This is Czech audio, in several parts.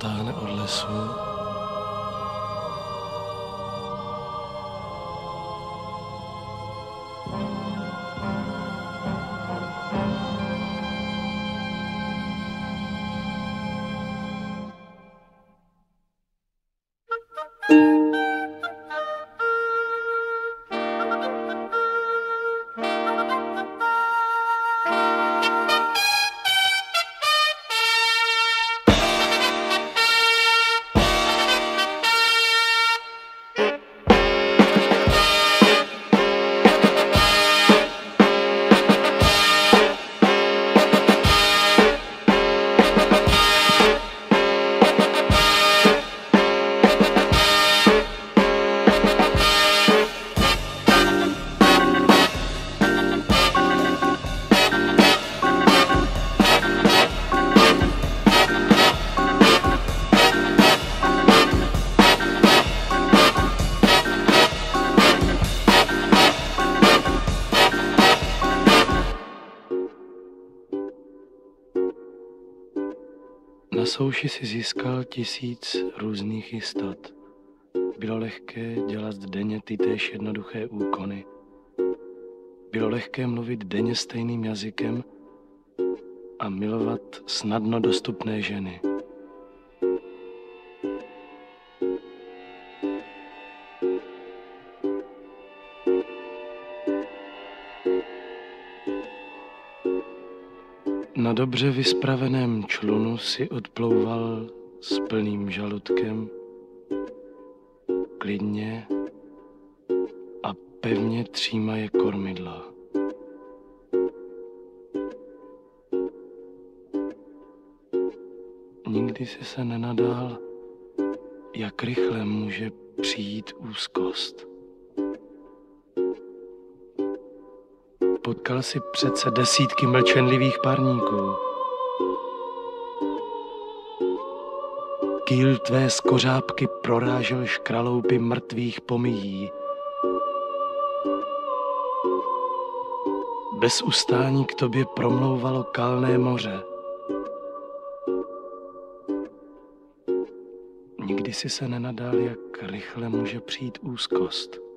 Cítíš ten chlad, co táhne od lesu? Souši si získal tisíc různých jistot. Bylo lehké dělat denně ty též jednoduché úkony. Bylo lehké mluvit denně stejným jazykem a milovat snadno dostupné ženy. Na dobře vyspraveném člunu si odplouval s plným žaludkem, klidně a pevně třímaje kormidla. Nikdy si se nenadál, jak rychle může přijít úzkost. Potkal si přece desítky mlčenlivých parníků. Kýl tvé skořápky prorážel škraloupy mrtvých pomíjí. Bez ustání k tobě promlouvalo kalné moře. Nikdy si se nenadal, jak rychle může přijít úzkost.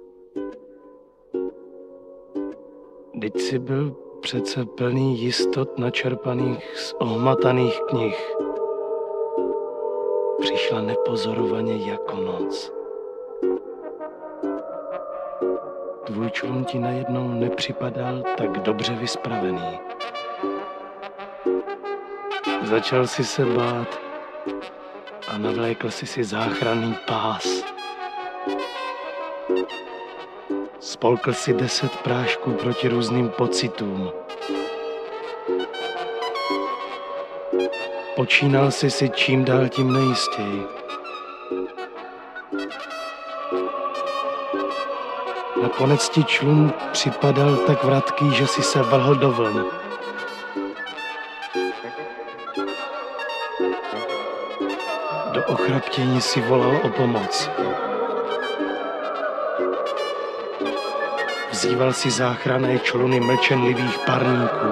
Teď si byl přece plný jistot načerpaných z ohmataných knih. Přišla nepozorovaně jako noc. Tvůj člun ti najednou nepřipadal tak dobře vyspravený. Začal si se bát a navlékl si si záchranný pás. Spolkl si deset prášků proti různým pocitům. Počínal si si čím dál tím nejistěji. Nakonec ti člun připadal tak vratký, že si se vrhl do vln. Do ochraptění si volal o pomoc. Vzýval si záchranné čluny mlčenlivých parníků.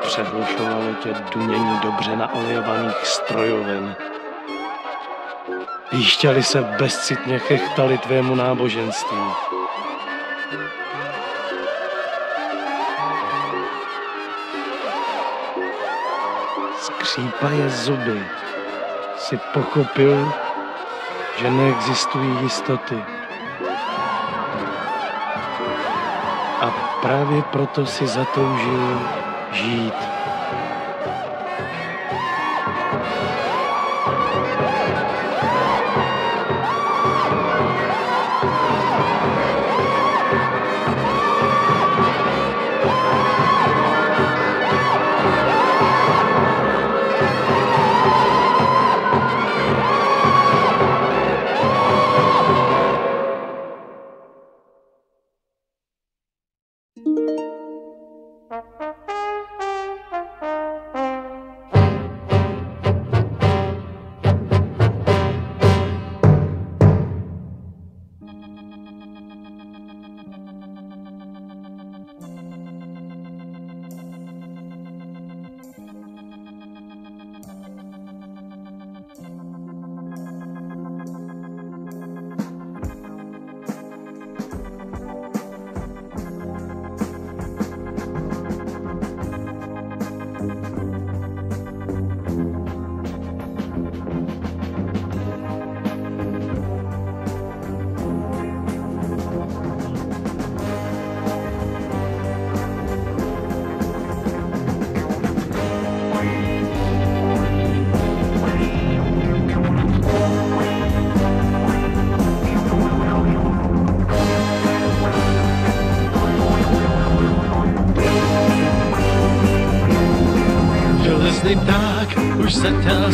Přehlušovalo tě dunění dobře naolejovaných strojoven. Jíšťali se bezcitně chechtali tvému náboženství. Skřípaje zuby si pochopil, že neexistují jistoty. A právě proto si zatoužil žít.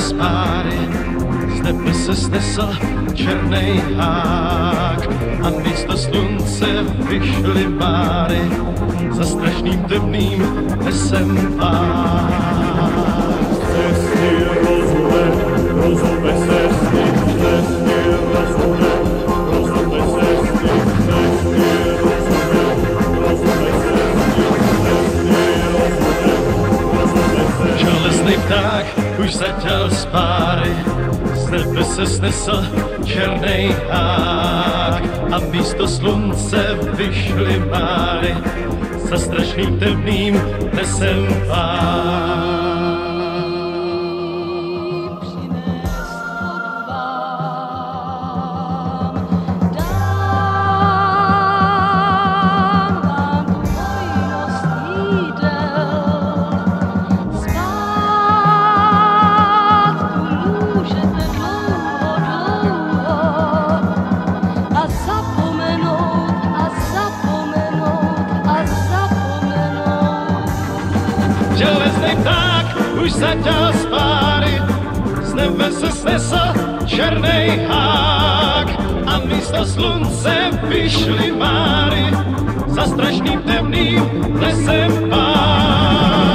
Z páry, z nebe se snesl černý hák a místo slunce vyšly máry za strašným temným lesem pák. Cesty rozume, rozume cesty, z páry, z nebe se snesl černý hák a místo slunce vyšly máry za strašným temným lesem pák. Zaťal z páry, z nebe se snesl černý hák a místo slunce vyšly máry za strašným temným lesem pák.